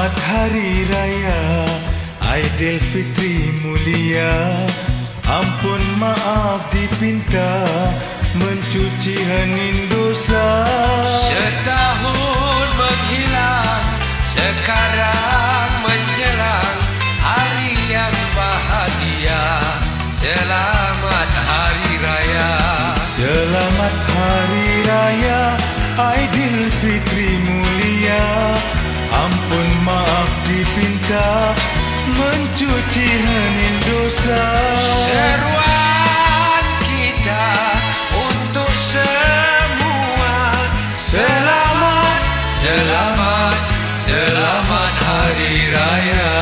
Selamat Hari Raya Aidilfitri mulia. Ampun maaf dipinta Mencuci hening dosa. Setahun dipinta Mencuci hening dosa Seruan kita untuk semua. Selamat Selamat, selamat Hari Raya.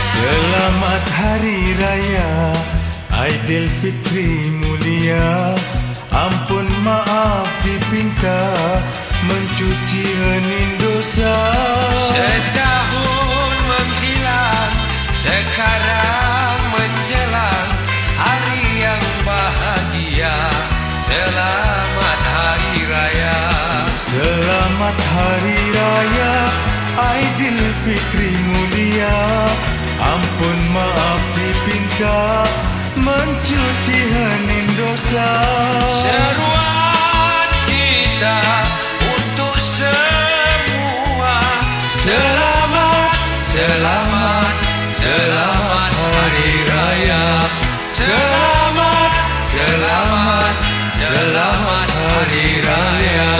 Selamat Hari Raya Aidilfitri mulia Ampun maaf dipinta Mencuci hening dosa. Setahun menghilang Sekarang menjelang Hari yang bahagia Selamat Hari Raya. Selamat Hari Raya Aidilfitri mulia Ampun maaf dipinta cuci hening dosa. Seruan kita untuk semua. Selamat, selamat, selamat hari raya. Selamat, selamat, selamat hari raya.